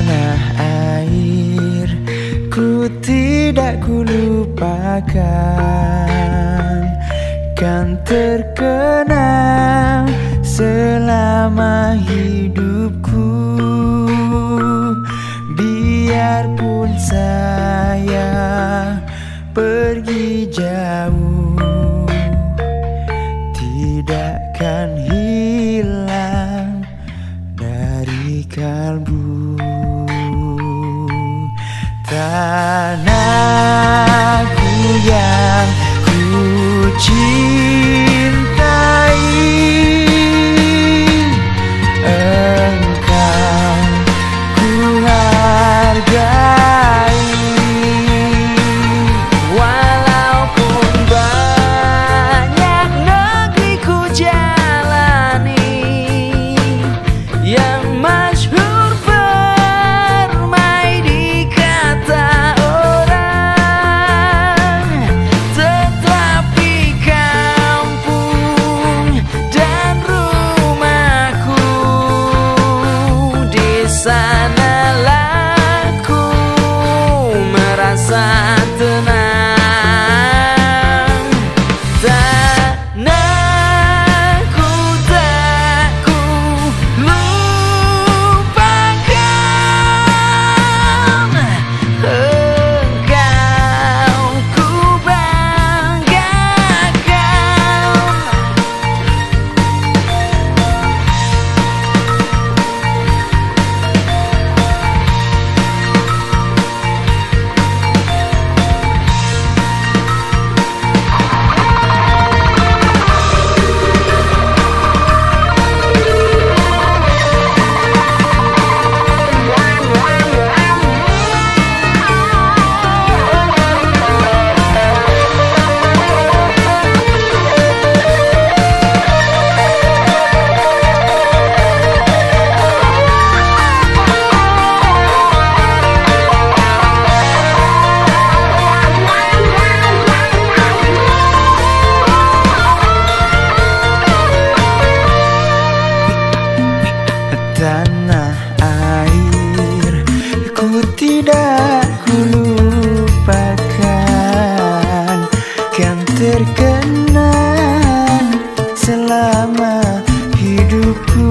tanah air Ku tidak ku lupakan. Kan terkenang selama hidupku. Biarpun saya pergi jauh Tidak akan hilang dari kalbu. Tanahku yang ku cinta sign. tanah air Ku tidak ku lupakan Kan terkenang selama hidupku.